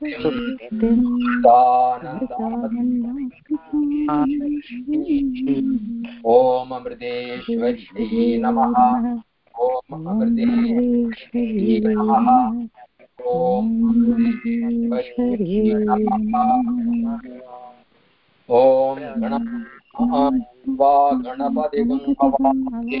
ॐ अमृतेश्वर्यै नमः। ॐ अमृतेश्वर्यै नमः। ॐ अमृतेश्वर्यै नमः ॐ गण वा गणपतिगुं हवामहे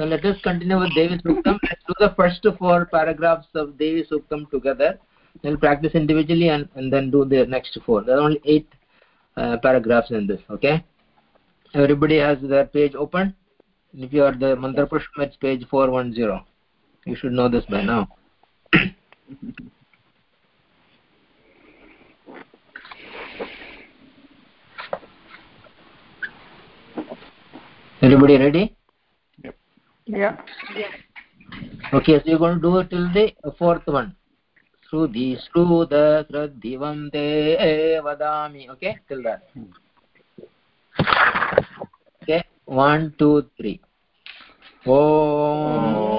So let us continue with Devi Suktam. Let's do the first four paragraphs of Devi Suktam together. We'll practice individually and, and then do the next four. There are only eight uh, paragraphs in this, okay? Everybody has their page open. If you are the Mantra Pushpam, it's page 410. You should know this by now. Everybody ready? Yeah. Okay, so you're going to do it till the fourth one. श्रुधि श्रुद श्रद्धिवं ते वदामि okay till that okay one two three Om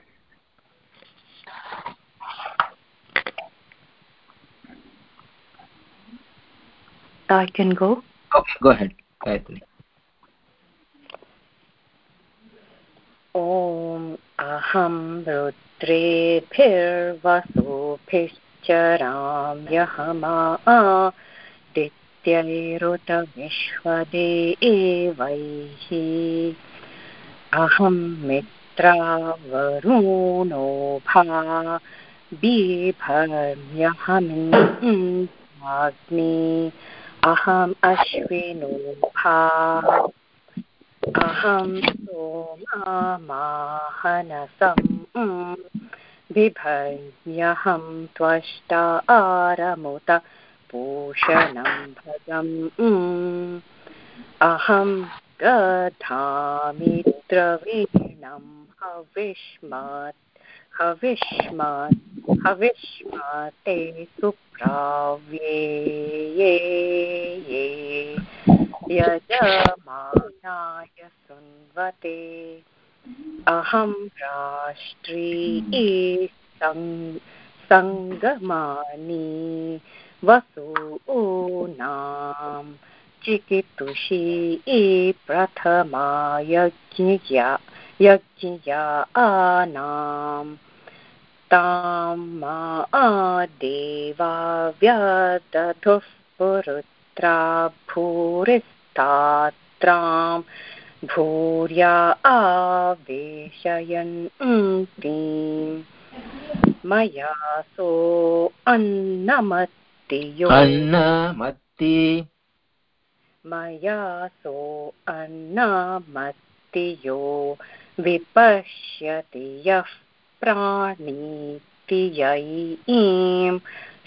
I can go. Okay, go ahead, Gayatri. ॐ अहं रुद्रेभिर्वसुभिश्चराम्यहमा दित्यैरुतविश्वदेवैः अहं मित्रावरुणोभा बिभर्म्यहमिन्द्राग्नि अहम् अश्विनोभा अहं सोमामाहनसम् बिभर्म्यहं त्वष्टा आरमुत पूषणं भगम् अहं गधामि द्रवीणं हविष्मत्। हविष्मत्, हविष्मते सुप्राव्ये ये यजमानाय सुन्वते अहं राष्ट्री सङ्गमानि वसूनां चिकितुषी प्रथमा यज्ञया यज्ञया आनां तां मा देवा व्यदधुः पुरुत्रा भूरिस्तात्रां भूर्या आवेशयन्तीं मया सो अन्नमत्तियो। अन्नमत्ति। मया सो अन्नमत्तियो। विपश्यति यः प्राणीति ययीं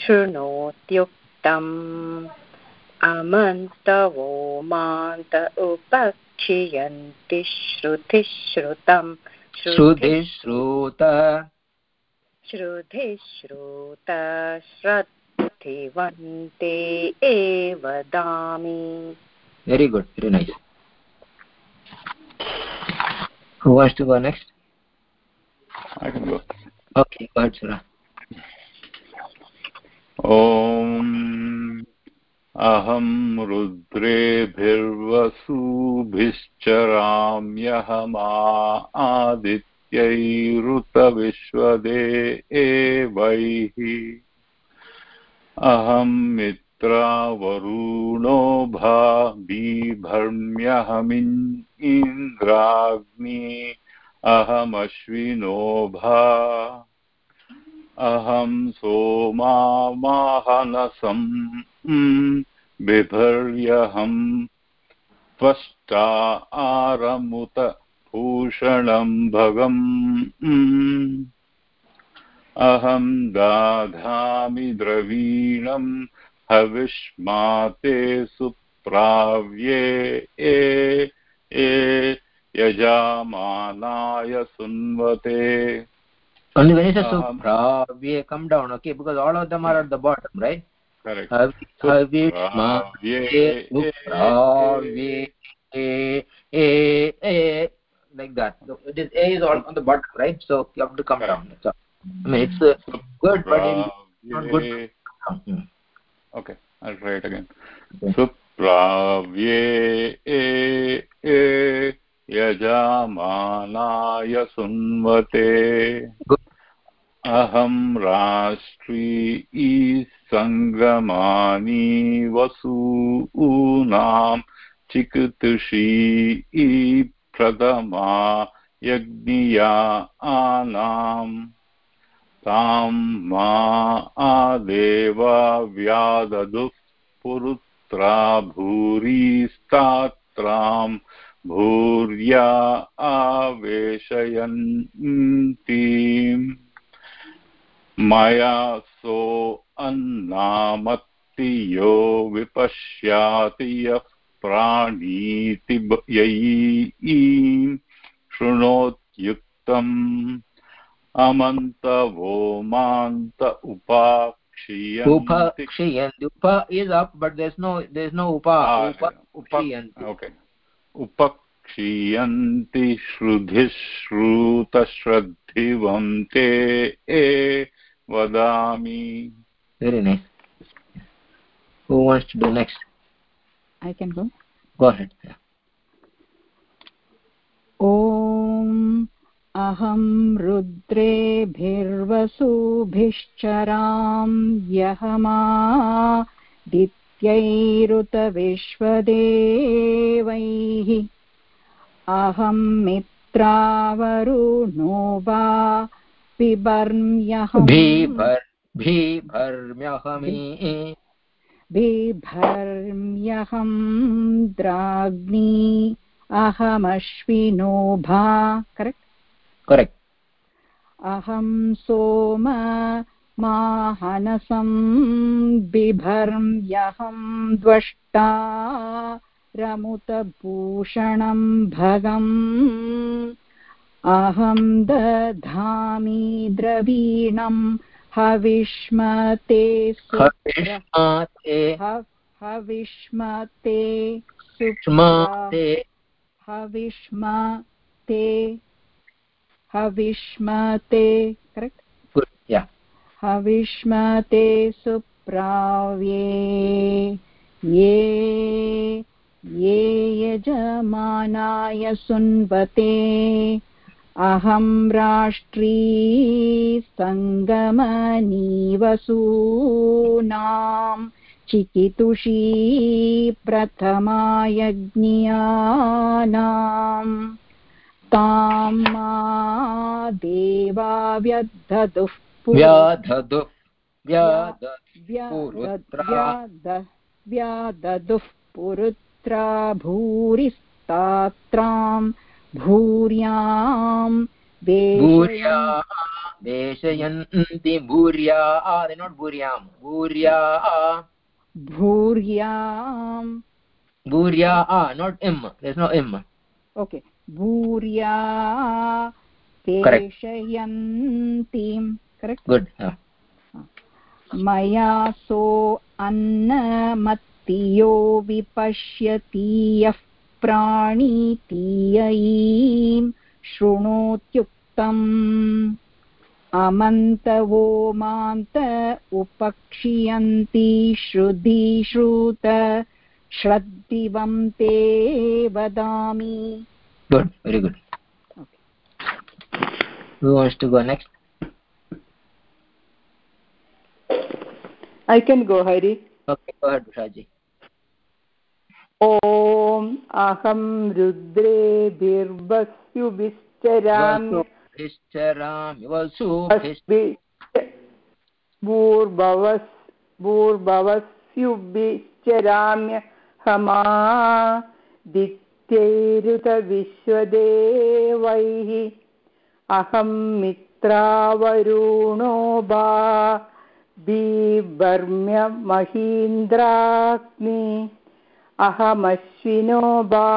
शृणोत्युक्तम्। अमन्तवो मान्त उपक्षियन्ति श्रुतिश्रुतं श्रुतिश्रुत। श्रुतिश्रुत श्रद्धिवन्ते एव दामि। Very good very nice. Who wants to go next? I can go. okay go ahead sura ॐ अहं रुद्रेभिर्वसुभिश्चराम्यहमा आदित्यैरुतविश्वदे एवैः अहं मित्रावरुणो भा बिभर्म्यहमिन्द्राग्नि अहमश्विनो भा। अहं सोमामाहनसं बिभर्यहं। त्वष्टा आरमुत भूषणं भगम्। अहं दाधामि द्रवीणं हविष्माते सुप्राव्ये। ए ए यजामानाय सुन्वते only when it says Um, supravye come down okay because all of them are at the bottom right correct Havi- havishma supravye e e e like that So it is a is all on the bottom right so you have to come down that's all. i mean it's uh, good but it's not good Hmm. Okay, I'll try it again. Okay. Supravye e e यजामानाय सुन्वते. अहं राष्ट्री सङ्गमानि वसूनां चिकितुषी प्रथमा यज्ञिया आनाम् तां मा आदेवा पुरुत्रा भूरिस्तात्रां भूर्या आवेशयन्तीम् मया सो अन्नामत्ति यो विपश्याति यः प्राणीति ययीं शृणोत्युक्तम् अमन्तवो मान्त उपाक्षीयन्ति। is up but there's no there's no upa Ah, upa उप upakshiyanti ओके उपक्षीयन्ति श्रुधिश्रुतश्रद्धिवन्ते ए वदामि। वेरि नैस् हू ॐ अहं रुद्रेभिर्वसुभिश्चरां यह मा यहमादित्यैरुतविश्वदेवैः अहं मित्रावरुणो वा bhibharmyahami बिभर्म्यहं द्राग्नी अहमश्विनो भा। Correct correct. अहं सोम माहनसं बिभर्म्यहं द्वष्टा रमुतभूषणं भगम्। अहं दधामि द्रवीणं हविष्मते हविष्माते। हविष्मते सुप्रा क्ष्माते हविष्मते। हविष्मते। करेक्ट्? हविष्मते सुप्राव्ये। ये ये यजमानाय सुन्वते। अहं राष्ट्री सङ्गमनीवसूनां चिकितुषी प्रथमा यज्ञियानाम् तां मा देवा व्यदधुः पुरु- व्याधदु व्याद पुरुत्रा। भूरिस्तात्रां भूर्यां भूर्या वेशयन् वेशयन्ति भूर्या they not भूर्यां भूर्या भूर्यां not m there's no okay भूर्या Correct. Correct yeah. मया सो अन्नमत्तियो विपश्यति यः प्राणीतीयैं शृणोत्युक्तम्। अमन्तवो मान्त उपक्षियन्ति श्रुधिश्रुत। श्रद्दिवं ते वदामि। Very good. Okay. who wants to go next? I can go, Hari. okay go ahead Ushaji ॐ अहं रुद्रेभिर्वस्युभिश्चरामि भूर्भवस् भूर्भवस्युभिश्चराम्य हमा दित्यैरुतविश्वदेवैः। अहं मित्रावरुणो बा बिभर्म्य महीन्द्राग्नि अहमश्विनो बा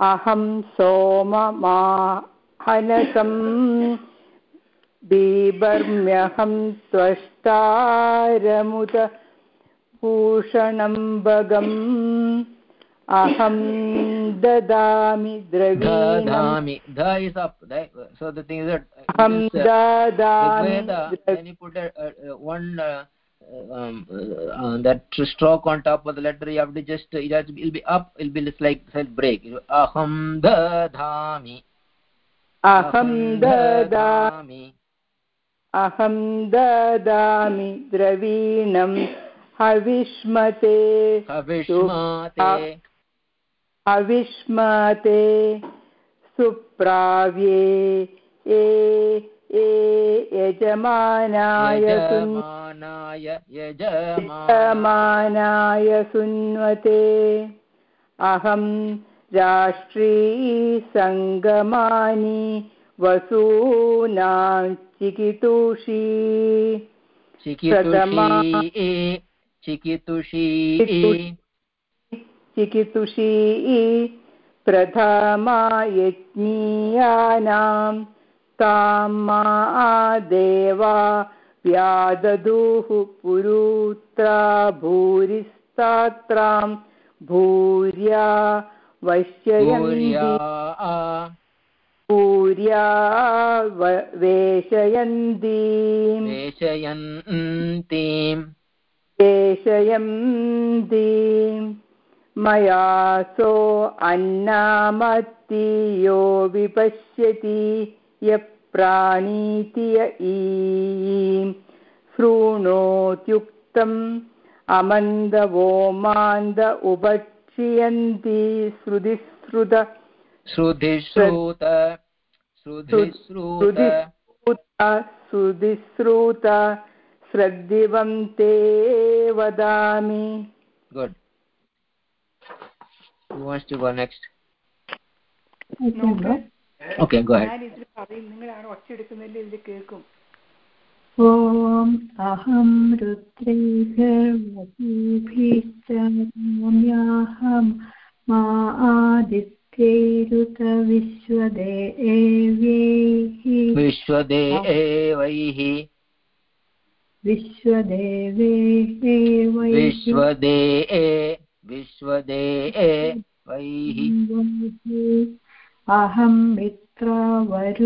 अहं सोममाहनसम् बिभर्म्यहं त्वष्टारमुद भूषणं भगम्। अहं ददामि द्रवीणम् Dadami. Da is up. Da, so the thing is that uh, अहं it is, uh, ददामि Rigveda, द्रवी- then you put a, a, a one uh, um, uh, uh, that stroke on top of the letter. You have to just uh, it has to be, it'll be up. It'll be just like self break. You know, Aham dadami. अहं ददामि अहं ददामि द्रवीणं हविष्मते Havishmate. हविष्मते सुप्राव्ये ए ए यजमानाय. यजमानाय सुन्वते अहं राष्ट्रीसङ्गमानि वसूनां चिकितुषी Chikitushi. चिकितुषी प्रथमा यज्ञीयानां तां मा देवा व्याददुः पुरुत्रा भूरिस्तात्रां भूर्या वश्ययन्ति भूर्या। व- वेशयन्तीम् वेशयन्तीम्। पेषयन्तीम् मया सो अन्नामत्ति यो विपश्यति यः प्राणीति य ईम्। शृणोत्युक्तम् अमन्दवो मान्द उपक्षियन्ति श्रुतिश्रुत। श्रुधिश्रुत श्रुतिश्रुत। श्रद्धिवं ते वदामि। good who wants to go next I can go. Okay, go ahead. ഞാൻ ഇതിൽ പറയും നിങ്ങളാണ് ഒച്ചയെടുക്കുന്നതിൽ ഇതിൽ കേൾക്കും ॐ अहं रुद्रैर्वतीभिश्च नम्याहं मा आदित्यैरुत विश्वदेव्यैः विश्वदेवैः विश्वदेवैः विश्वदे विश्वदेवैः अहं मित्रवरुणोभा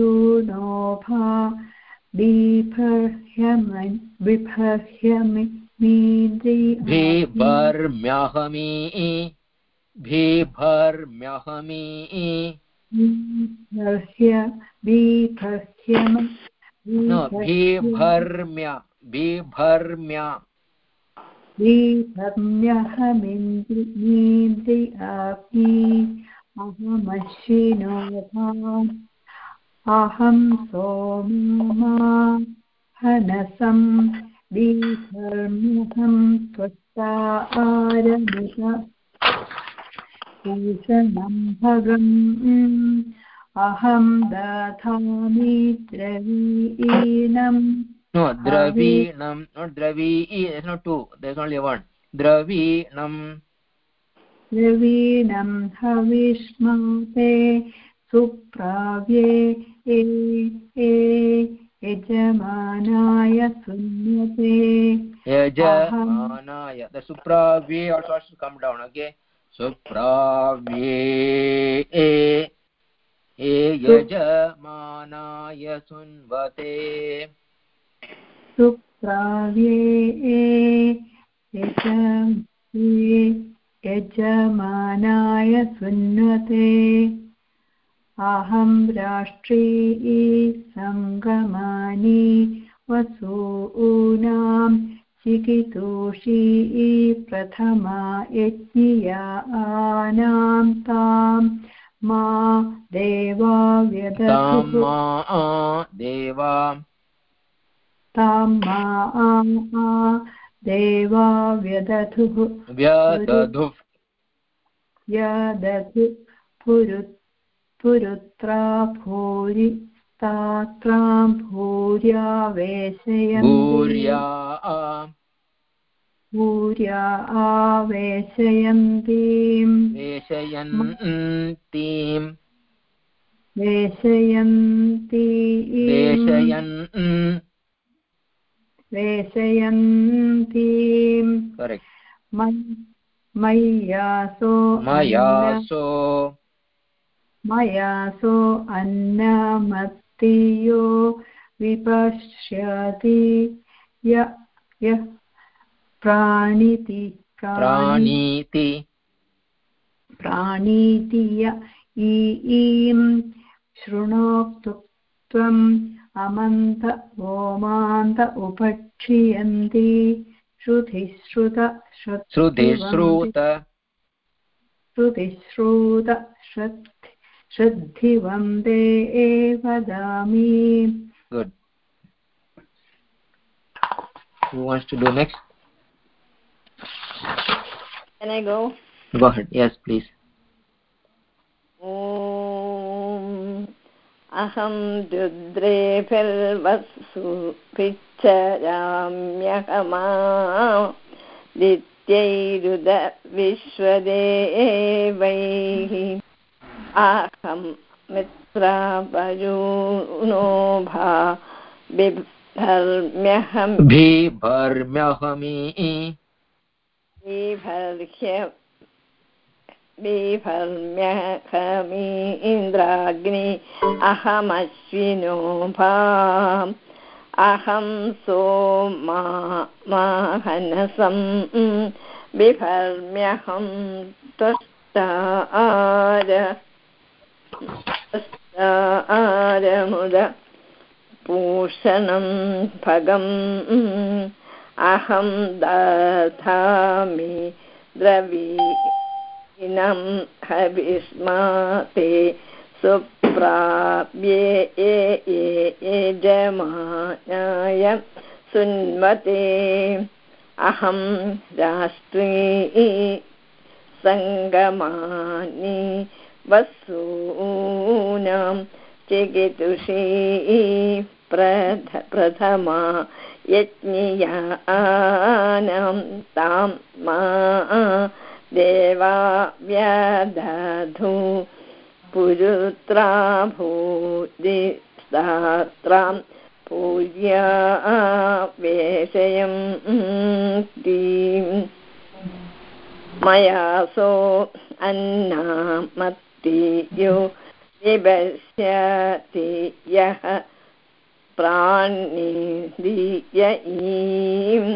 बिभर्ह्यमन् बिभर्ह्यमिन्द्रि बिभर्म्यहमी बिभर्म्यहमी। बिभर्ह्य बिभर्ह्यम no बिभर्म्य बिभर्म्य बिभर्म्यहमिन्द्रियापि अहमश्विनोभाम् अहं सोमा हनसं बिभर्म्यहं त्वष्टा आरमुत भूषणं भगम् अहं दधामि द्रवीणम् no dravinam not dravi there's no two there's only one dravinam द्रवीणं हविष्मते सुप्राव्ये ए ए यजमानाय सुन्यते the supravye also has to come down okay supravye e e yajamanaya sunvate सुप्राव्ये यजमानाय सुन्वते। अहं राष्ट्री सङ्गमानि, वसूनां, चिकितोषी प्रथमा, यज्ञियानां, तां मा, देवा tamma deva तां मा देवा व्यदधुः पुरु पुरुत्रा भूरि तात्रां भूर्या वेशयन्ति। bhurya भूर्या आवेशयन्तीम् वेशयन्तीम्। वेशयन्ती वेशयन् मय्- मय्यासो maya मयासो अन्नमत्तियो विपश्यति। य यः प्राणिति प्राणि praniti प्राणीति य ईं शृणोक्तु त्वम् अमन्त ओमान्त उपक्षियन्ति श्रुतिश्रुत श्रुतिश्रुत श्रुतिश्रुत श्रद् श्रद्धिवन्दे वदामि good who wants to do next Can I go? go ahead yes please ॐ अहं रुद्रेभिर्वसु पिच्छराम्यहमा दित्यैरुद विश्वदेवैः अहं मित्रापयूनोभा बिभर्म्यहं बिभर्म्यहमि बिभर्ह्य बिभर्म्यहमि इन्द्राग्नि अहमश्विनो भाम् अहं सोमा माहनसं बिभर्म्यहं त्वष्टार त्वष्टारमुद पूषणं भगम् अहं दधामि द्रवीणं हविष्माते सुप्राप्ये ये ये यजमानाय सुन्वते। अहं राष्ट्री सङ्गमानि वसूनां चिकितुषी प्रथ प्रथमा यज्ञियानां तां मा देवा व्यदधु पुरुत्रा भूदिस्तात्रां पूज्या वेशयं मयासो अन्नामत्तियो विभस्यति यः प्राणिदीय ईं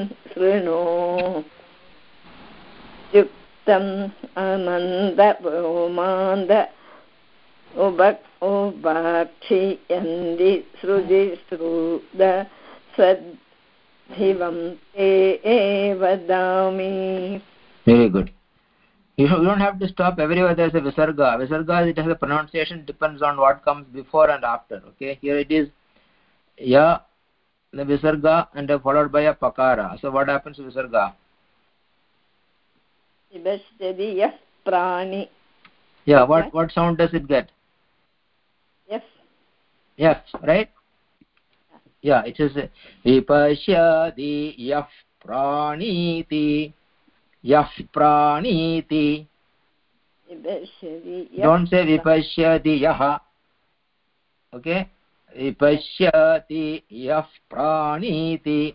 शृणो युक्तम् अमन्दभूमान्द उभ उभक्षियन्ति श्रुतिश्रुद सद्धिवं ते वदामि very good you, you don't have to stop everywhere there's a visarga visarga it has a pronunciation depends on what comes before and after okay here it is ya the visarga and followed by a pakara so what happens to visarga Ibashtadi yah prani. Yeah, what, what sound does it get? Yes. Yes, right? Yeah, it is Vipashyadi yah praniti. Yah praniti. Don't say Vipashyadi yaha. Okay? Vipashyadi yah praniti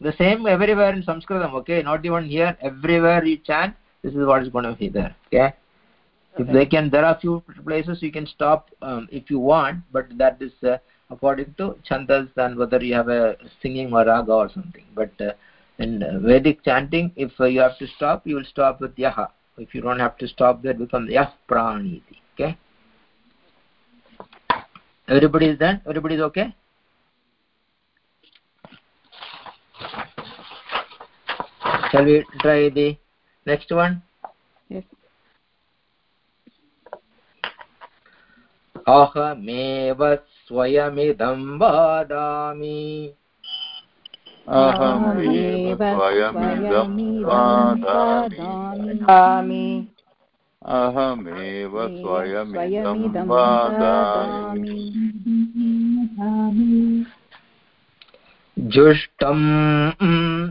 the same everywhere in sanskritam okay? Not even here everywhere you chant this is what is going to be there okay? If they can there are few places you can stop um, if you want but that is uh, according to chandas and whether you have a singing or raga or something. But uh, in uh, vedic chanting if uh, you have to stop you will stop with yaha. If you don't have to stop that becomes yah praniti okay? Everybody is done? Everybody is okay shall we try the next one? Yes. अहमेव स्वयमिदं वदामि। अहमेव स्वयमिदं वदामि। अहमेव स्वयमिदं वदामि। वदामि।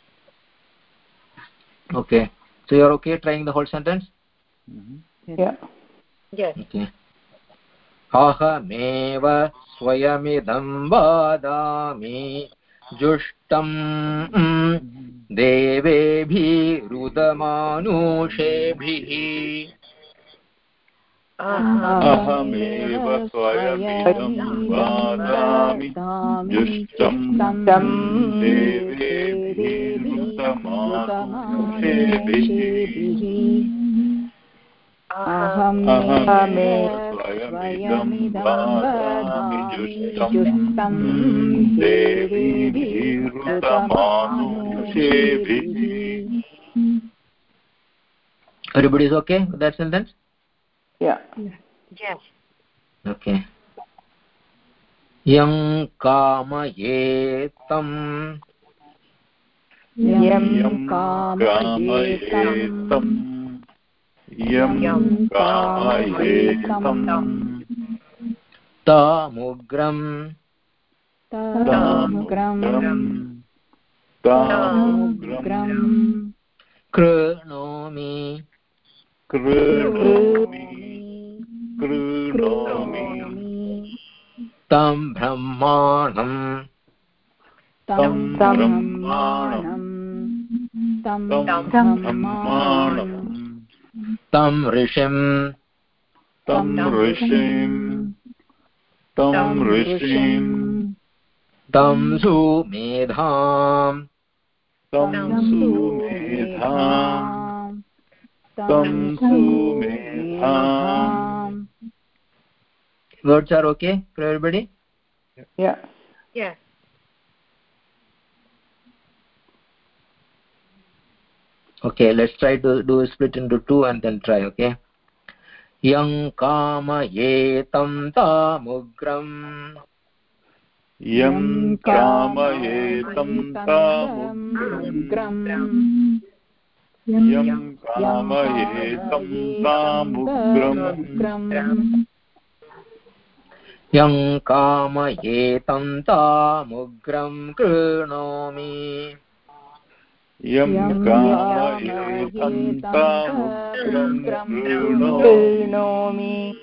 okay. So you are okay trying the whole sentence? Yeah. okay. अहमेव स्वयमिदं वदामि जुष्टं देवेभिरुदमानुषेभिः। अहमेव स्वयमिदं वदामि जुष्टं देवेभिरुतमानुषेभिः अहमेव स्वयमिदं वदामि जुष्टं देवीभिरुतमानुषेभिः everybody is okay with that sentence Yeah. okay यं कामयेतं यं यं कामयेतं कामयेतं यं कामयेतं तामुग्रं। तामुग्रं। तामुग्रं। कृणोमि। कृणोमि। कृणोमि। तं ब्रह्माणं तं ब्रह्माणं तं तं तं ऋषिं तं ऋषिं तं ऋषिं तं सुमेधां तं सुमेधां तं सुमेधां words are okay for everybody Yeah. Yes. Okay let's try to do a split into two and then try okay? यं कामयेतं तामुग्रम् यं कामयेतं तामुग्रम् यं कामयेतं तामुग्रम् यं कामयेतं तामुग्रं कृणोमि यं कामयेतं तामुग्रं कृणोमि कृणोमि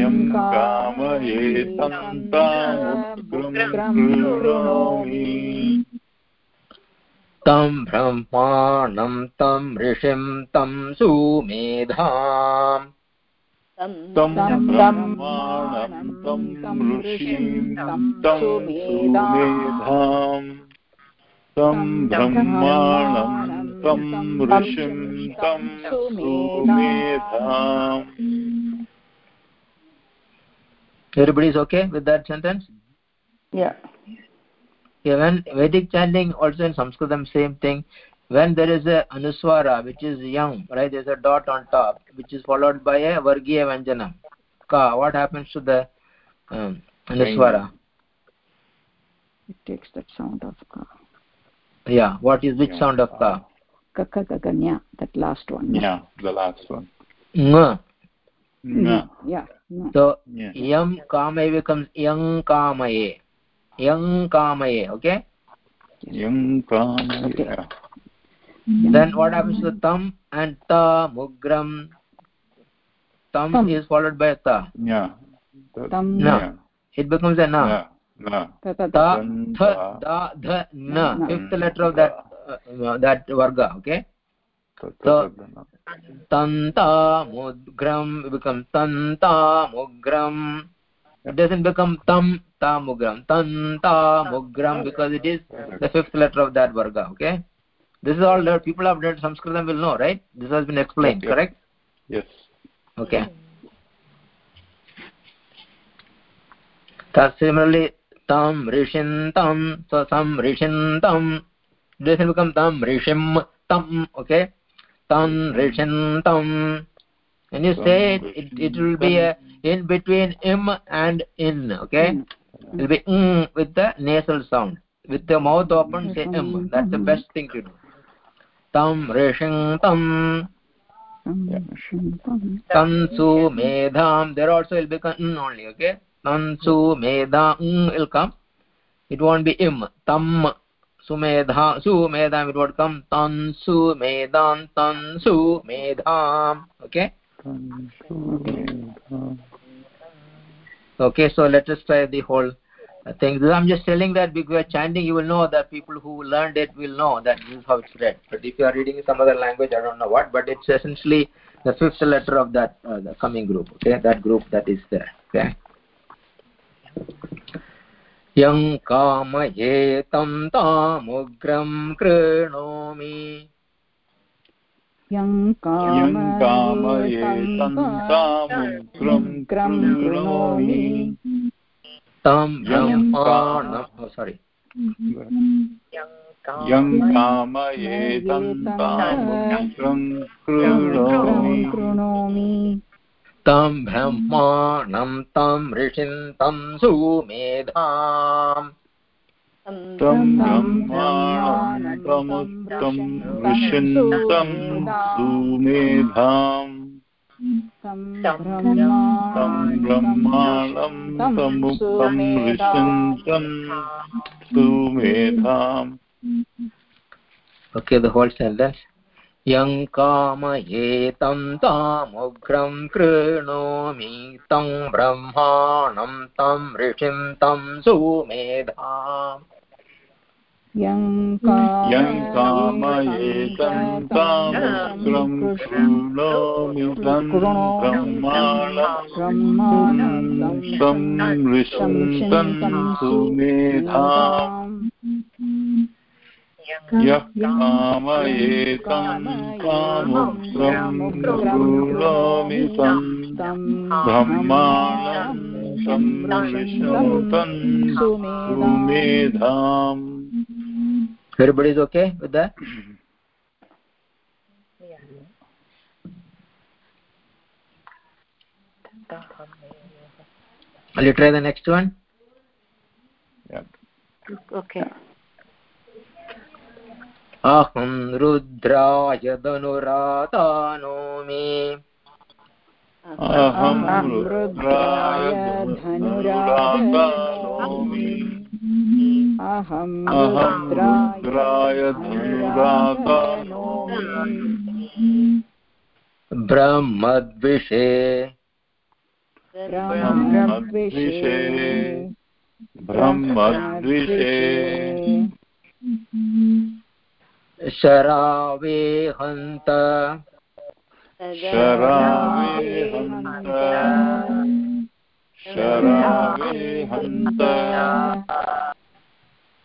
यं तामुग्रं कृणोमि तं ब्रह्माणं तं ऋषिं तं सुमेधाम्। तं तं ब्रह्माणं तं ऋषिं तं सुमेधाम्। तं ब्रह्माणं तं ऋषिं तं सुमेधाम् everybody is okay with that sentence Yeah. yeah, when vedic chanting also in sanskritam same thing when there is a anuswara which is young right there's a dot on top which is followed by a vargiya vanjanam ka what happens to the um, anuswara it takes that sound of ka Yeah what is which Yeah. sound of ka ka ka ga ga nya that last one Yeah, the last one. Nga. Yeah. yeah so yam kamaye becomes yang kamaye yang kamaye okay Yang kama. Okay. Then what happens to tam and ta mugram tam, Tam. is followed by ta Yeah. Tam. No. Yeah. it becomes a na Yeah. Fifth letter of that uh, that varga okay? Ta- ta- So- ta- ta- tanta mudgram becomes tanta mugram it doesn't become tam ta mugram tanta mugram because it is the fifth letter of that varga okay? This is all that people have read sanskritam will know right? This has been explained Yep, yep. correct? Yes. okay. Thus, similarly tam rishintam so tam rishintam this will become tam rishim tam okay tam rishintam when you say it, it it will be a in between im and in okay Mm. it will be mm with the nasal sound with the mouth open say im that's the best thing to do tam rishintam Tam tam. tansu medham there also will become mm only okay tansu medham mm will come it won't be im tam sumedha sumedham it would come. Tansu medham tansu medham okay? Tam- Tam- okay so let us try the whole thing. I'm just telling that because we are chanting you will know that people who learned it will know that this is how it's read. But if you are reading some other language i don't know what but it's essentially the fifth letter of that uh, the coming group okay? That group that is there okay यं कामये तं तामुग्रं कृणोमि। यं कामये तं तन्तामुग्रं कृणोमि। तं यं ब्रह्माणं सारी यं कामये तन्तामुग्रं कृणोमि। कृणोमि। तं ब्रह्माणं तं ऋषिं तं सुमेधाम्। तं ब्रह्माणं तमुत्तं ऋषिन्तं सुमेधाम्। तं तं ब्रह्माणं ब्रह्माणं तमुक्तं ऋषिन्तं सुमेधाम्। Okay the whole sentence. यं कामये तं तामुग्रं कृणोमि तं ब्रह्माणं तं ऋषिं तं सुमेधाम्। यं यं कामये तन्तामुग्रं कृणोमि तं ब्रह्माणं तं ऋषिन्तं सुमेधाम्। यः कामये तं कामुग्रं कृणोमि तं तं ब्रह्माणं संवृषन्तं सुमेधाम् everybody is okay with that will you try the next one Yep. okay अहं रुद्राय धनुरातानोमि अहं अहं रुद्राय धनुरातानोमि अहं अहं रुद्राय रुद्राय ब्रह्मद्विषे। ब्रह्मद्विषे। ब्रह्मद्विषे। शरावे हन्त। शरावे हन्त। शरावे हन्त।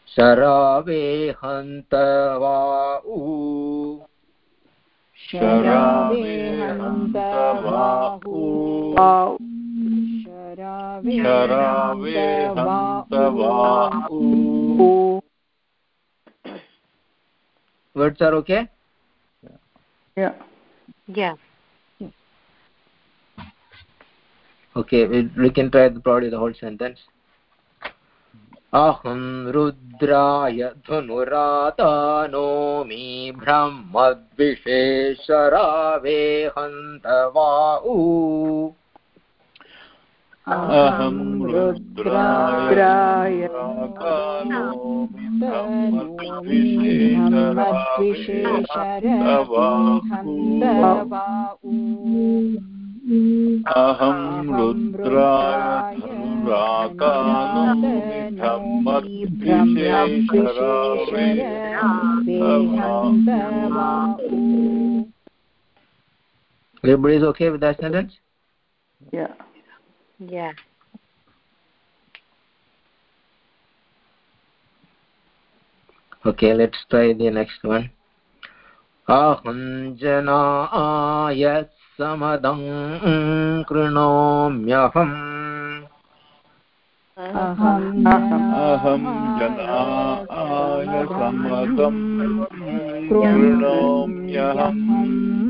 शरावे हन्त वा ऊ शरावे हन्त बाहू शरावे शरावे हन्त बाहू words are okay yeah Yeah. okay we, we can try the probably the whole sentence अहं रुद्राय धनुरातानोमि ब्रह्मद्विषे शरावे हन्त वा ऊ अहं रुद्राय तानोमि ब्रह्मद्विषे अहं रुद्राय धनुरातानोमि ब्रह्मद्विषे everybody is okay with that sentence yeah Yeah. okay let's try the next one. अहं जनाय समदं कृणोम्यहम्। अहं अहं जनाय समदं कृणोम्यहम्।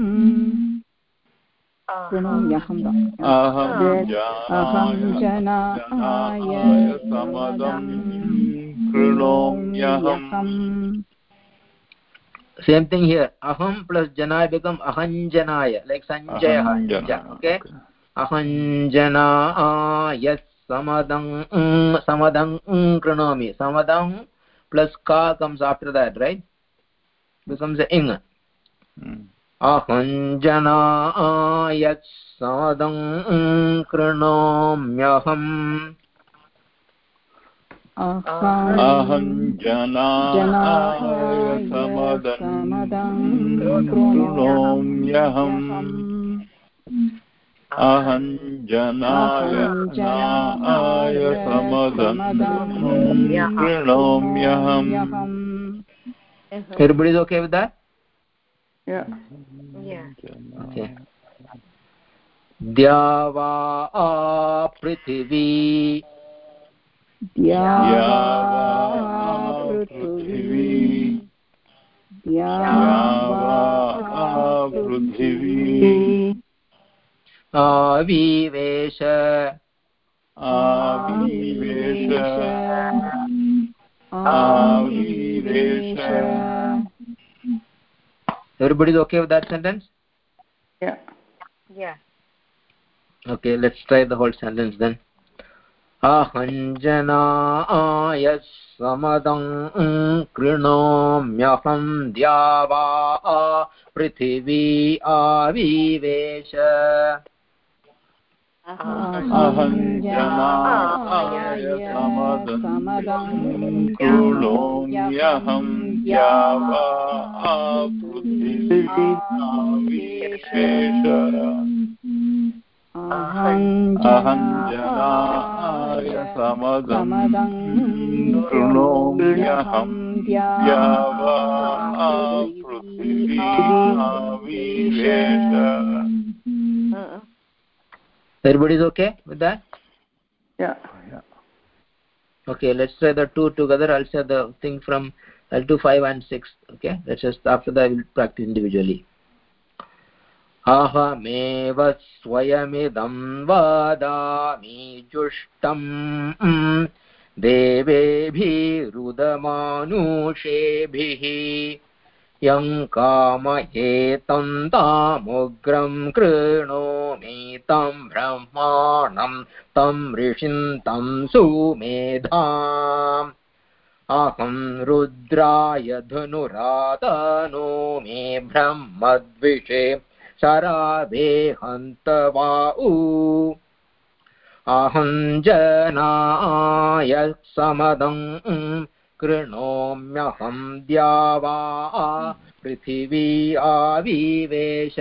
अहम अहं जनाय समदं कृणोम्यहम् सेम् थिङ्ग् हियर् अहं प्लस् जनाभिकम् अहञ्जनाय लैक् समदं समदं कृणोमि समदं plus comes after that writing samadang mm, krinomyaham अहं जनाय समदं कृणोम्यहम् अहं जनाय जनाय समदं कृणोम्यहम् everybody is okay with that yeah द्यावा पृथिवी। द्यावा पृथिवी। द्यावा पृथिवी। आविवेश आविवेश आविवेश everybody is okay with that sentence yeah Yeah. okay let's try the whole sentence then अहञ्जनाय समदं कृणोम्यहं द्यावा पृथिवी आविवेश अहं जनाय समदं कृणोम्यहं द्यावा पृथिवी आविवेश अहं जनाय समदं कृणोम्यहं आविवेश everybody is okay with that Yeah. okay let's try the two together i'll say the thing from i'll do 5 and 6 okay let's just after that we'll practice individually अहमेव स्वयमिदं वदामि जुष्टम् देवेभिरुदमानुषेभिः यं कामयेतं तामुग्रं कृणोमि तं ब्रह्माणं तं ऋषिन्तं सुमेधाम्। अहं रुद्राय धनुरातनो मे ब्रह्मद्विषे शरावे हन्त वा ऊ अहं जनाय समदं कृणोम्यहं द्यावा पृथिवी आविवेश।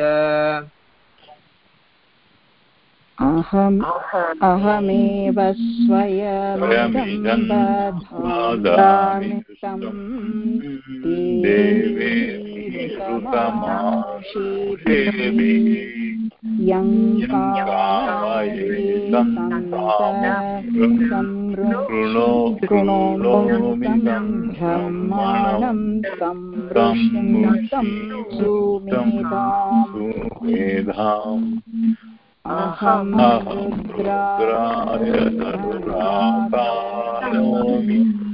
अहम् अहमेव स्वयमिदं बधामि तं यं कृणोमि तं ब्रह्माणं तं ऋषिं सुमेधाम् सुमेधाम् अहं रुद्राय धनुरातानोमि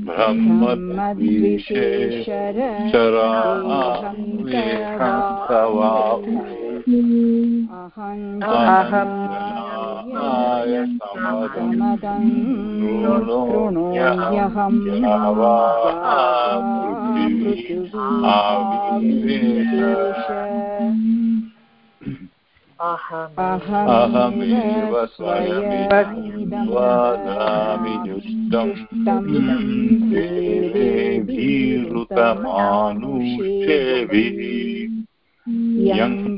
ब्रह्मद्विशेषराय समदं कृणोम्यहं अहमेव स्वयमिदं वदामि जुष्टम् देवेभिरुतमानुषेभिः यं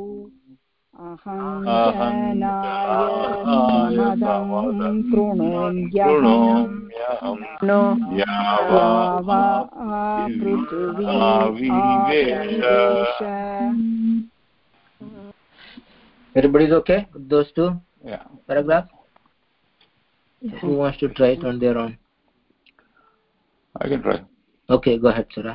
अहं जनाय समदं कृणोम्यहं यावा पृथिवी आविवेश everybody is okay with those two Yeah. paragraphs who wants to try it on their own I can try. okay go ahead sara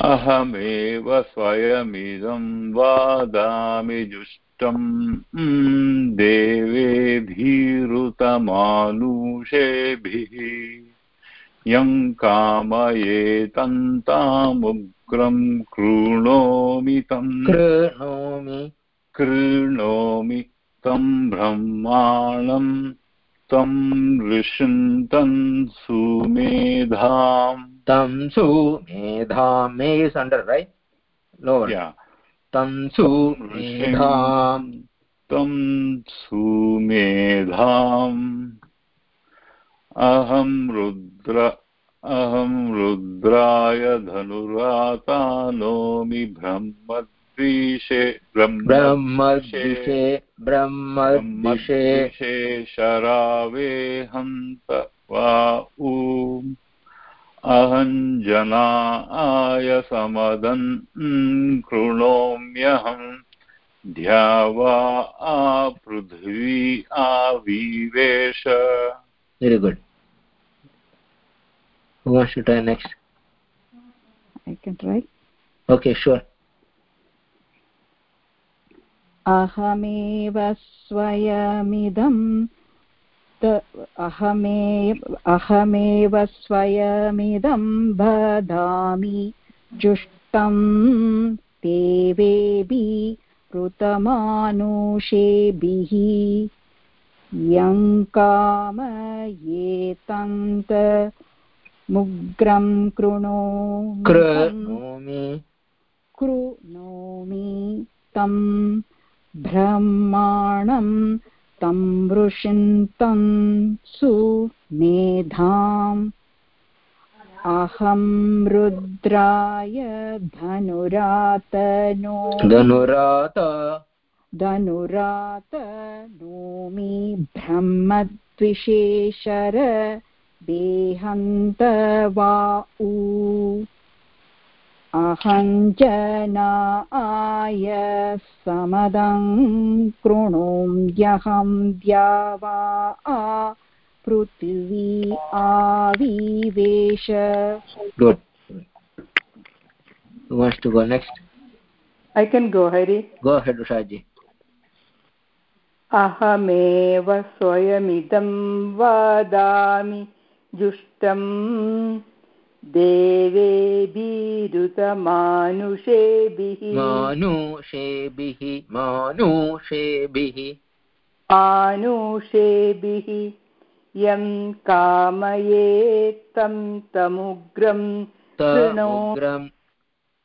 अहमेव स्वयमिदं वादामि जुष्टम् देवेभिरुतमानुषेभिः। यं कामयेतन्तामुग्रं कृणोमि तं कृणोमि। कृणोमि तं ब्रह्माणं तं ऋषिन्तं सुमेधाम्। तं सुमेधां मे is under right? Lower. Yeah. तं सुमेधां तं सुमेधाम् अहं रुद्र अहं रुद्राय धनुरातानोमि ब्रह्मद्विषे ब्रह्मद्विषे ब्रह्मद्विषे। ब्रह्मद्विषे शरावे हन्त वा ऊम् अहं जनाय समदन् कृणोम्यहं ध्यावा पृथ्वी आविवेश very good who wants to try next I can try. okay sure अहमेव स्वयमिदं अहमे अहमेव स्वयमिदं बधामि जुष्टं देवेभि ऋतमानुषेभिः। यं कामयेतन्त मुग्रं कृणो कृणोमि तं ब्रह्माणं तं ऋषिन्तं सुमेधाम्। अहं रुद्राय धनुरातनो। धनुरात। धनुरात नोमि ब्रह्मद्विशेषर देहन्त वा ऊ अहं जनाय समदं कृणोम्यहं द्यावा पृथिवी आविवेश wants to go next I can go, Hari. go ahead ushaji अहमेव स्वयमिदं वदामि जुष्टम् देवेभिरुतमानुषेभिः मानुषेभिः मानुषेभिः। मानुषेभिः यं तमुग्रं शृणो तमुग्रं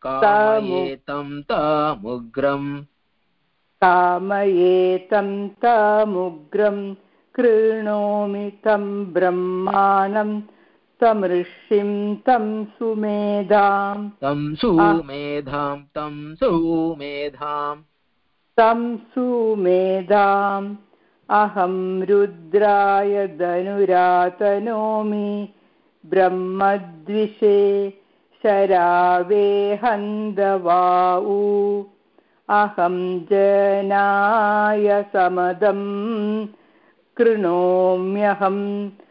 कामयेतं तामुग्रम् कामयेतं तमुग्रं। कृणोमि तं ब्रह्माणं ऋषिं तं सुमेधाम् तं सुमेधां तं सुमेधाम् तं सुमेधाम्। अहं रुद्राय धनुरातनोमि ब्रह्मद्विषे शरावे हन्दवाऊ अहं जनाय समदं कृणोम्यहं द्याव्या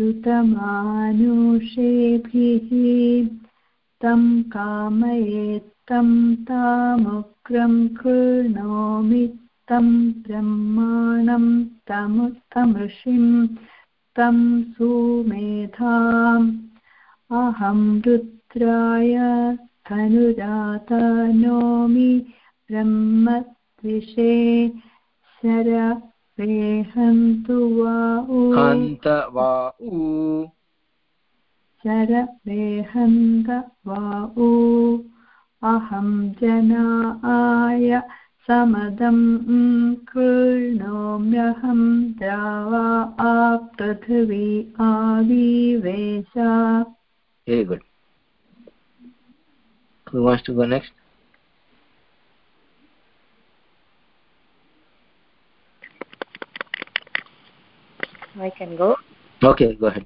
ऋतमानुषेभिः तं कामयेत्तं तामुग्रं कृणोमि तं ब्रह्माणं तमु तं सुमेधाम्। अहं रुद्राय धनुरातनोमि ब्रह्मद्विषे शरवेहन्तु वा उ हन्त वा शरवेहन्त वा उ अहं जनाय समदं कृणोम्यहं द्रावा पृथिवी आविवेश very good. Who wants to go next. I can go. okay go ahead.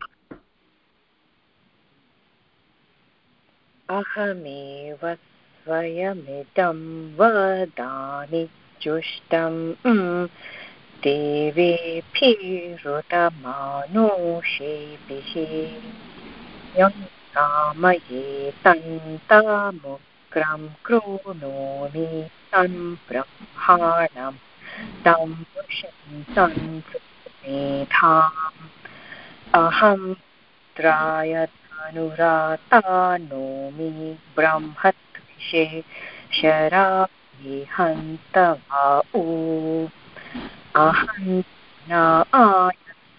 अहमेव स्वयमिदं वदामि जुष्टम् देवेभिरुतमानुषेभिः यं कामयेतन्तामुग्रं कृणोमि तं ब्रह्माणं तं तं मेधाम् अहं त्राय अनुरातानोमि ब्रह्मद्विषे शराभिहन्त वा ऊ अहं नाय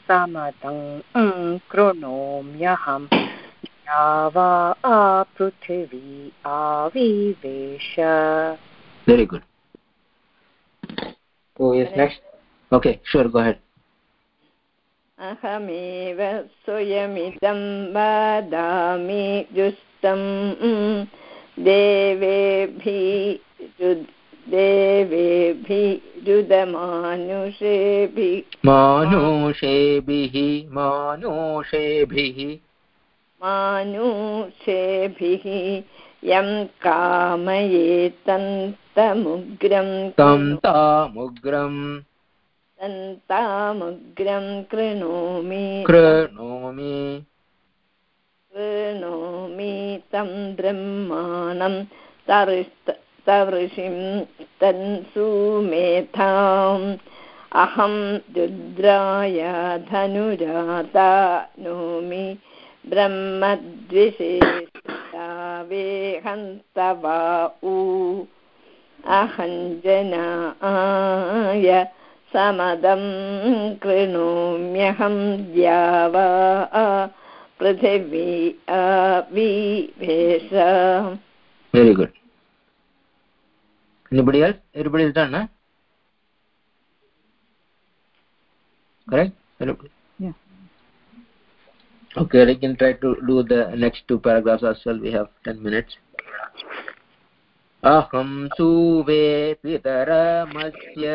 समतं कृणोम्यहं यावा पृथिवी आविवेश। Very good. Who is next. Okay sure go ahead. अहमेव स्वयमिदं वदामि जुष्टं देवेभिः देवेभिरुदमानुषेभिः मानुषेभिः मानुषेभिः। मानुषेभिः यं कामयेतन्तमुग्रं तं तामुग्रम्। तन्तामुग्रं कृणोमि। कृणोमि। कृणोमि तं ब्रह्माणं तवृषिं तन्सुमेधाम्। अहं रुद्राय धनुरातानोमि ब्रह्मद्विषेष्टावेहन्तवा ऊ अहञ्जनाय समदं कृणोम्यहं द्यावा पृथिवी अविवेश very good anybody else everybody is done huh? correct Everybody? Yeah. okay I can try to do the next two paragraphs as well we have 10 minutes अहं सुवे पितरमस्य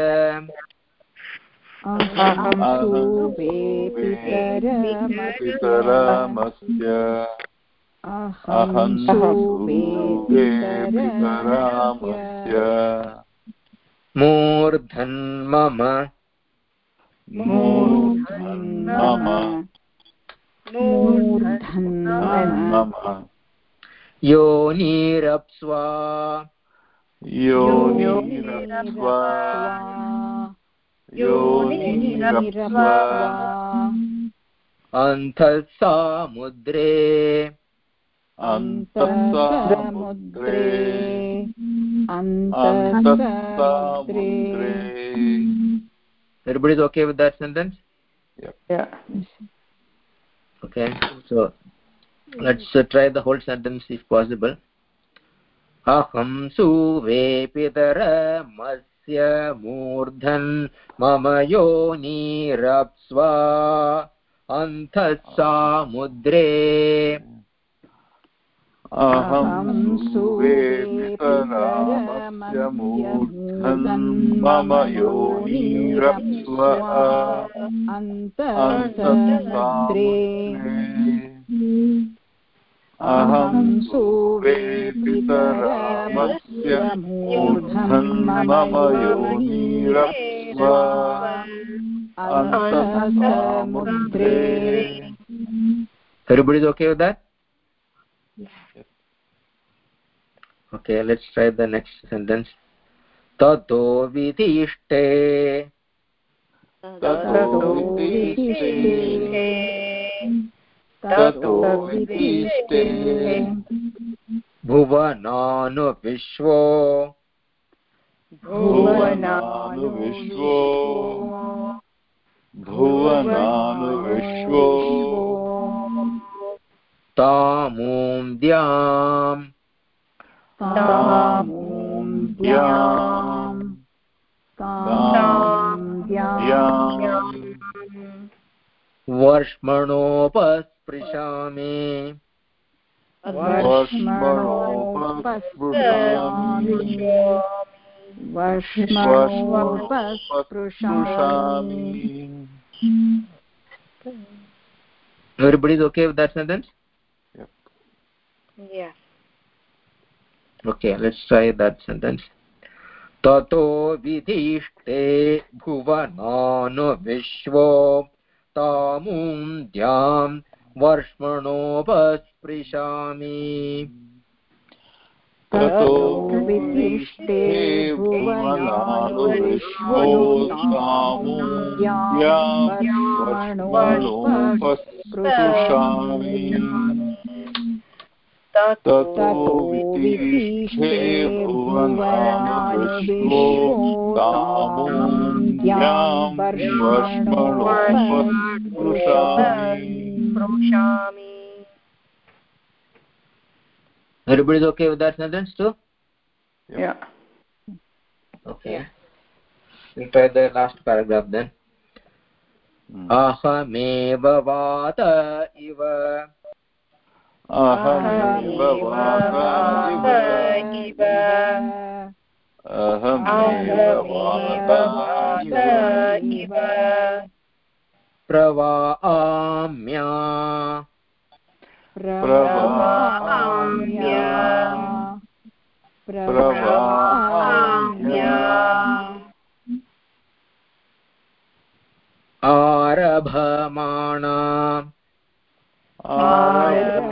पितरामस्य अहं पितरामस्य मूर्धन्मम मूर्धन्मम मूर्धन्मम योनिरप्स्वा योनिरप्स्वा। योनिरप्स्वा। अन्तःसामुद्रे अन्तःसमुद्रे अन्तःसमुद्रे everybody is okay with that sentence Yeah. okay so let's uh, try the whole sentence if possible अहं सुवे पितरमस्य मूर्धन् मम योनिरप्स्वा। अन्तः सामुद्रे अहं सुवे पितरामस्य मूर्धन् मम योनिरप्स्वा। अन्तःसमुद्रे अहं सुवे पितरामस्य मूर्धन् मम योनिरप्स्वा अन्तःसमुद्रे everybody is okay with that okay let's try the next sentence ततो विधिष्ठे ततो विदिष्टे ततो विदिष्टे भुवनानुविश्वो भुवनानुविश्वो भुवनानुविश्वो तामून्द्याम्। तामून्द्याम्। ताम्याम् वर्ष्मणोपस्पृशामि वर्ष्मणोपस्पृशामि everybody is okay with that sentence Yes. okay let's try that sentence ततो विधिष्टे भुवनानुविश्वो तामून्द्याम् वर्ष्मणोपस्पृशामि। ततो विदिष्टे भुवनानुविश्वो तामून्द्याम् वर्ष्मणोपस्पृशामि ततो वितिष्ठे भुवनानुविश्वो तामून्द्याम् वर्ष्मणोपस्पृशामि everybody is okay with that sentence too Yeah. okay we'll try the last paragraph then अहमेव वात इव अहमेव वातानिव अहमेव वातानिव प्रवाम्या प्रवाम्या प्रवाम्या आरभमाणा। आरभमाणा।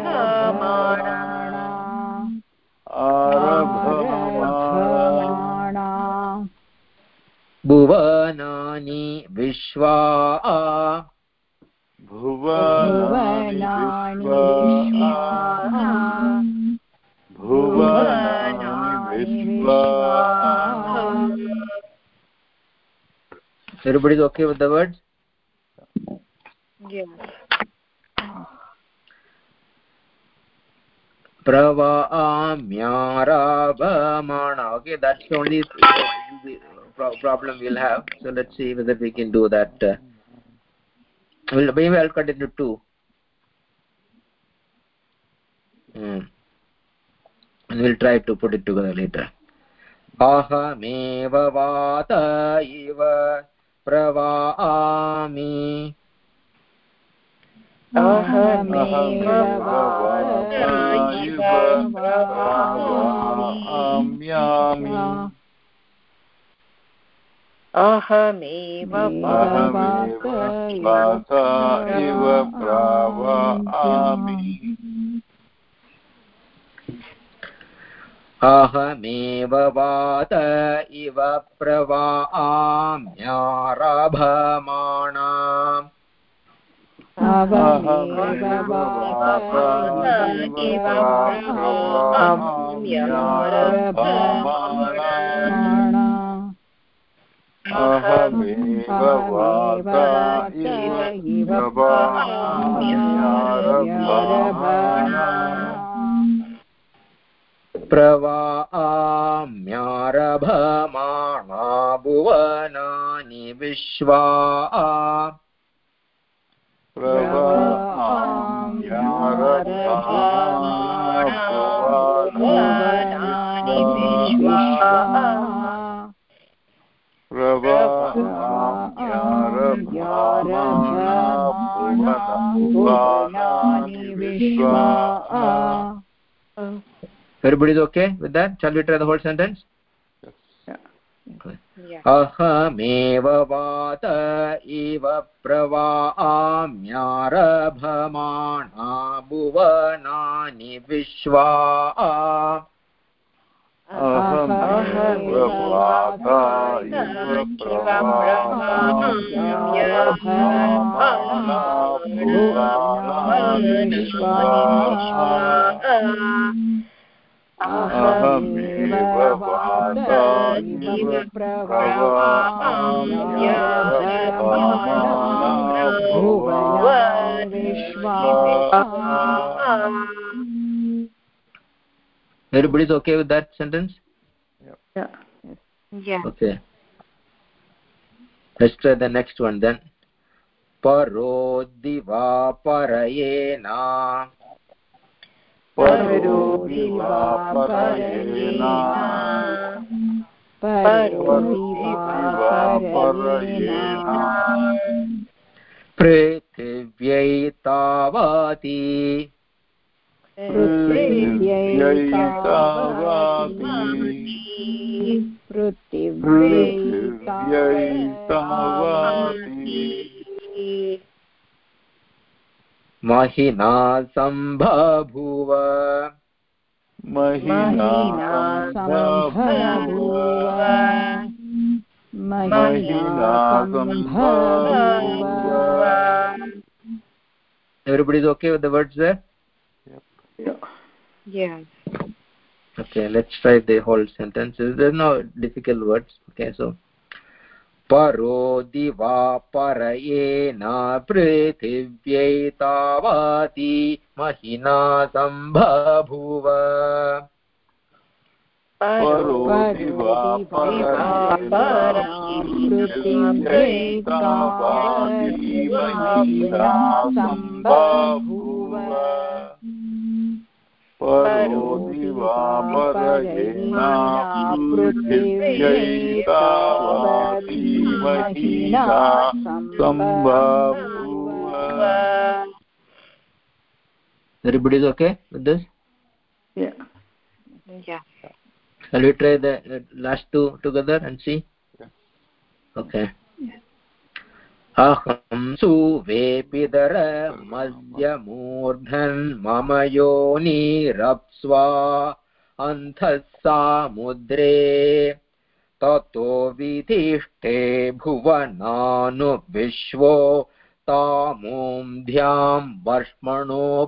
विश्वा भुवनानि विश्वा भुवनानि विश्वा everybody is okay with the words Yes. pravamyarabhamana okay that's the only pro problem we'll have so let's see whether we can do that uh, well maybe i'll cut it into two hmm. and we'll try to put it together later अहमेव वात इव प्रवामि अहमेव वातायिव प्रवाम्यामि अहमेव इव प्रवामि। अहमेव वात इव प्रवाम्यारभमाणा अहमेव वाता इव प्रवाम्यारभमाणा अहमेव वाता इव प्रवाम्यारभमाणा प्रवाम्यारभमाणा भुवनानि विश्वा भुवनानि विश्वा भुवनानि विश्वा everybody okay with that shall we try the whole sentence अहमेव वात इव प्रवाम्यारभमाणा भुवनानि विश्वा अहमेव वाता इव प्रवाम्यारभमाणा भुवनानि विश्वा अहमेव वाता इव प्रवाम्यारभमाणा भुवनानि विश्वा everybody is okay with that sentence Yeah. okay let's try the next one then paro diva parayena परो दिवा परेण परो दिवा परेण पृथिव्यै तावति महिना सम्बभूव महिना सम्भूव महिना सम्भूव everybody is okay with the words there Yeah. okay let's try the whole sentence there's no difficult words okay so परो दिवा परयेन पृथिव्यै तावति महिना सम्बभूव परो दिवा पृथिव्यै तावाति महिना सम्बभूव परो दिवा परयेन पृथिव्यै तावाति महिना सम्बभूव everybody is okay with this Yeah. shall we try the uh, last two together and see okay अहं सुवेपिदरमस्य मूर्धन् मम योनिरप्स्वा अन्धः सामुद्रे ततो विधिष्ठे भुवनानु विश्वो तामून्ध्यां वर्ष्मणोपस्पृशामि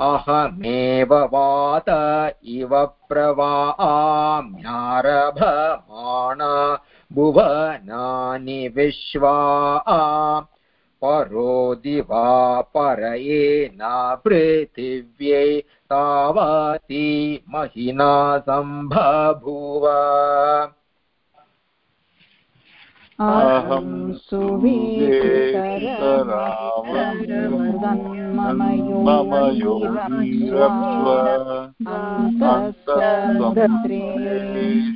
अहमेव वात इव प्रवाम्यारभमाण भुवनानि विश्वा। परो दिवा परयेन पृथिव्यै तावती महिना सम्बभूव अहं अन्तःसमुद्रे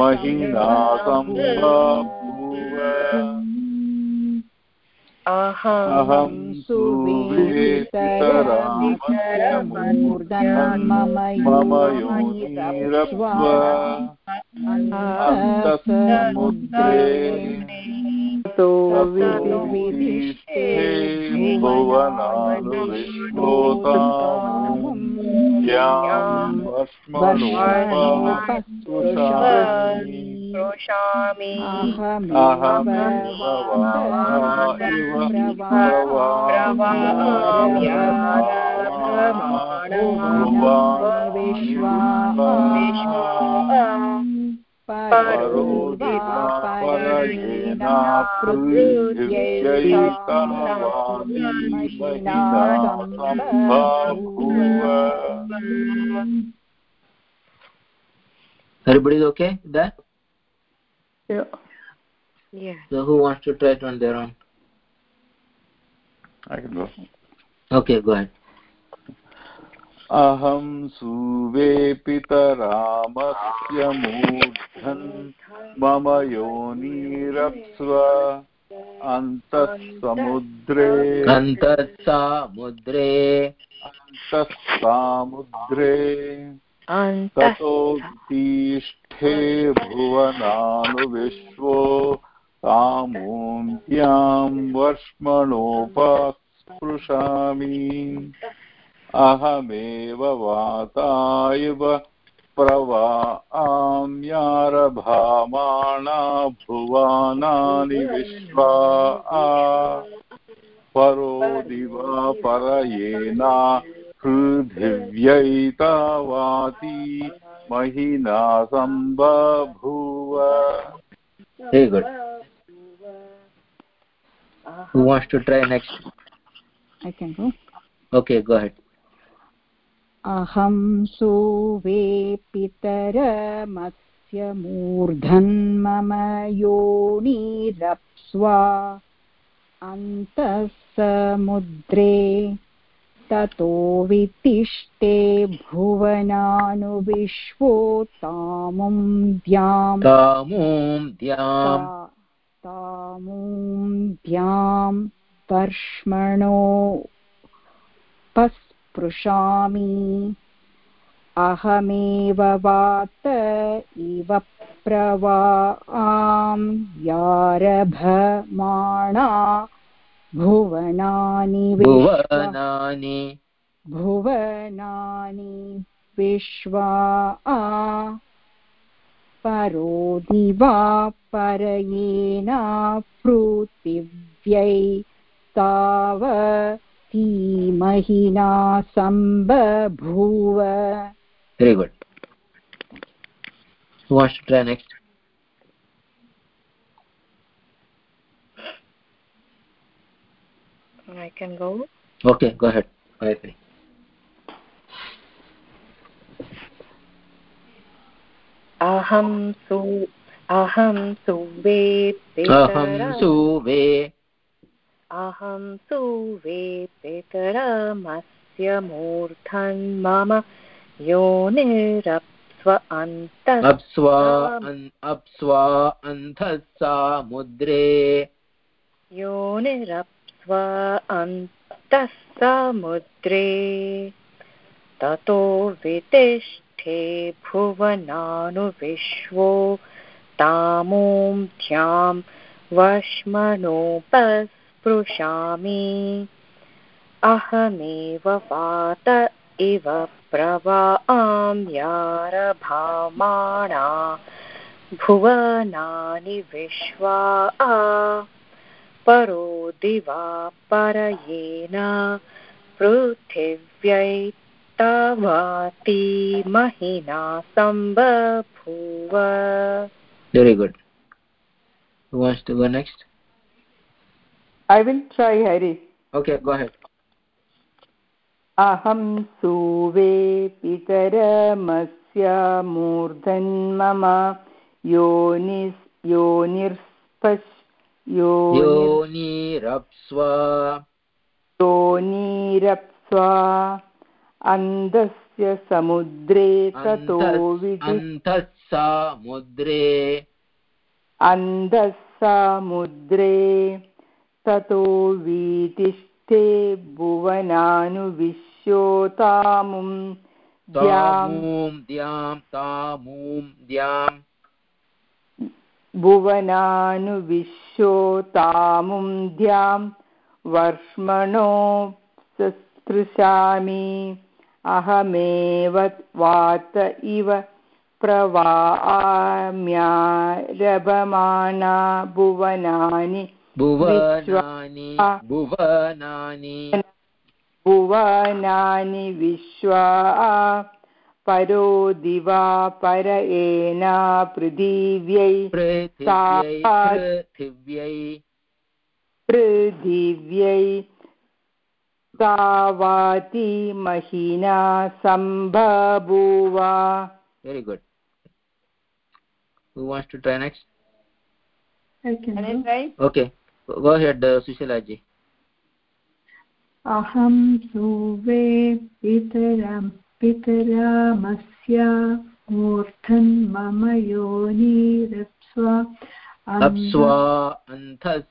महिना अहं सुवेतरामूर्धन्मम मम योनिरप्स्व अन्तःसमुद्रे तो विदिष्टे भुवनानुविश्वोतामुं यां वर्ष्मणोपस्पृशामि रोषामि अहमेव वाता इव प्रवाम्यारभमाणा परोदिवापरयेना पृथिव्यैतावाति महिना सम्बभूव Everybody's okay with that? Yeah. Yes. So who wants to try it on their own? I can go. Okay, go ahead. अहं सुवेपितरामस्य मूर्धन्। मम योनिरप्स्व अन्तः समुद्रे अन्तः सामुद्रे अन्तः सामुद्रे अन्तः ततोत्तिष्ठे भुवनानुविश्वो तामून्त्यां वर्ष्मणोपस्पृशामि। अहमेव वाता इव प्रवाम्यारभामाणा भुवानानि विश्वा परो दिवा परयेना पृथिव्यैतावाति महिना सम्बभूव Very good. Who wants to try next? I can go. Okay, go ahead. अहं सुवेपितरमस्य मूर्धन्मम योनिरप्स्वा। अन्तः समुद्रे ततो वितिष्ठे भुवनानुविश्वोतामुं द्यां तामूं द्याम्। तामुं द्यां वर्ष्मणो पस्पृशामि अहमेव वात इव प्रवां यारभमाणा भुवनानि भुवनानि। भुवनानि विश्वा। परो दिवा परयेना पृथिव्यै तावतीमहिना सम्बभूव Very good. Who wants to try next? I can go. Okay, go ahead. Gayatri. अहं सु अहं सुवे अहं सुवे अहं सुवे पितरमस्य तस्य मूर्धन् मम योनिरप्स्व अप्स्वा अन्- अप्स्वा अन्धः सामुद्रे योनिरप्स्व अन्तः समुद्रे ततो वितिष्ठे भुवनानुविश्वो तामों ध्यां वश्मनोपस्पृशामि अहमेव वात इव प्रवाम्यारभामाणा भुवनानि विश्वा। परो दिवा परयेन पृथिव्यै तावाति महिना सम्बभूव। Very good. Who wants to I will try Hari. okay go ahead. अहं सुवे पितरमस्य मूर्धन्मम योनिस् योनिर्स्पश् योनिर् योनिरप्स्वा योनिरप्स्वा अन्धस्य समुद्रे ततो अन्तः विदि अन्तः सामुद्रे अन्धः समुद्रे ततो वीतिष्ठे भुवनानुविश्योतामुं द्यां भुवनानुविश्योतामुं ध्यां वर्ष्मणो सस्पृशामि। अहमेव वात इव प्रवाम्यारभमाना भुवनानि भुवनानि विश्वा- भुवनानि। भुवनानि विश्वा परो दिवा पर एन पृथिव्यै पृथिव्यै सा- पृथिव्यै। पृथिव्यै तावाति महिना सम्बभूव very good. Who wants to try next? I can Can I do. try? okay. Go ahead uh, sushila ji अहं सुवे पितरं पितरामस्य मूर्धन् मम योनिरप्स्व apswa anthas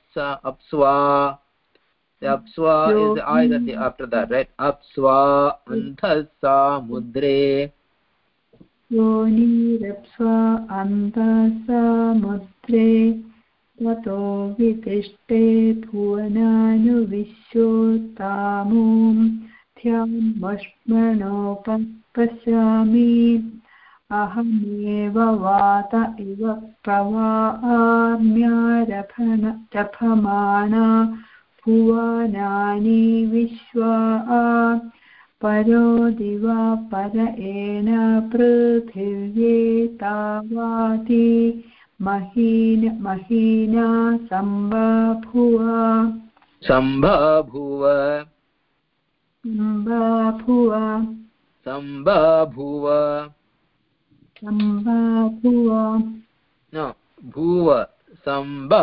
apswa the apswa is the i that the after that right apswa anthas samudre योनिरप्स्व अन्तसमुद्रे ततो वितिष्ठे भुवनानुविश्योत्तामुं ध्यामश्मणोपश्यामि अहमेव वात इव प्रवाम्यारभण रभमाणा, भुवनानि विश्वा। परो दिवा पर एन पृथिव्ये तावाति। महीन महीना सम्बभुव sambhavuv सम्बभुव sambhavuv सम्बभुव no bhuva samba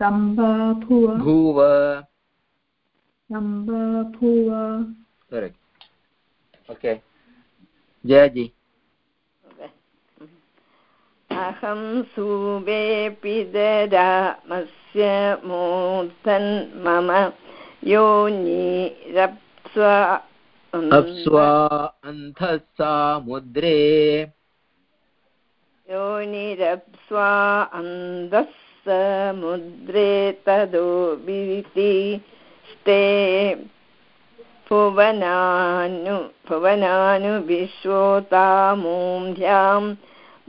सम्बभुव bhuva सम्बभुव correct okay jaya ji अहं सुवेपिदरामस्य मूर्धन् मम योनिरप्स्व अप्स्वा योनिरप्स्वा अन्धः समुद्रे तदो वितिष्ठे भुवनानु भुवनानु विश्वोतामूं ध्यां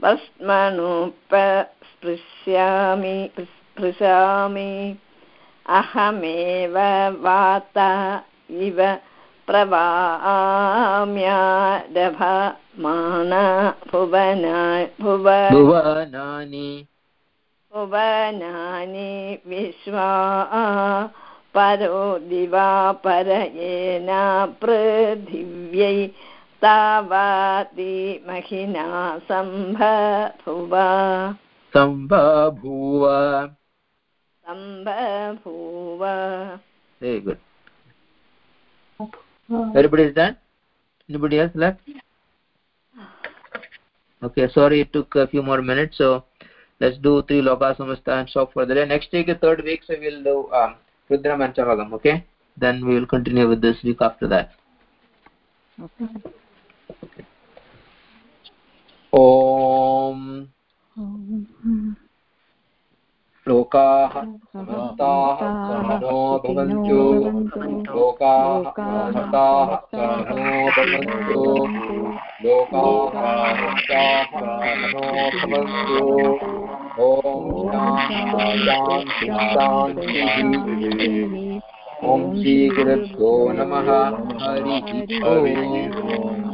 भस्मनुपस्पृश्यामि स्पृशामि। अहमेव वात इव प्रवाम्यारभमान भुवन भुव भुवनानि। भुवनानि विश्वा परो दिवा परयेन पृथिव्यै तावाति महिना सम्भभुव सम्बभूव सम्भभूव very good everybody is done anybody else left okay sorry it took a few more minutes so let's do three loka samasta and stop for the day next week third week so we'll do um rudram and chavagam okay then we will continue with this week after that okay. Om लोकाः समस्ताः सहनो भवन्तु। लोकाः समस्ताः भवन्तु। लोकाः भवन्तु। ॐ ॐ श्रीगुरुभ्यो नमः। हरिः ओम्।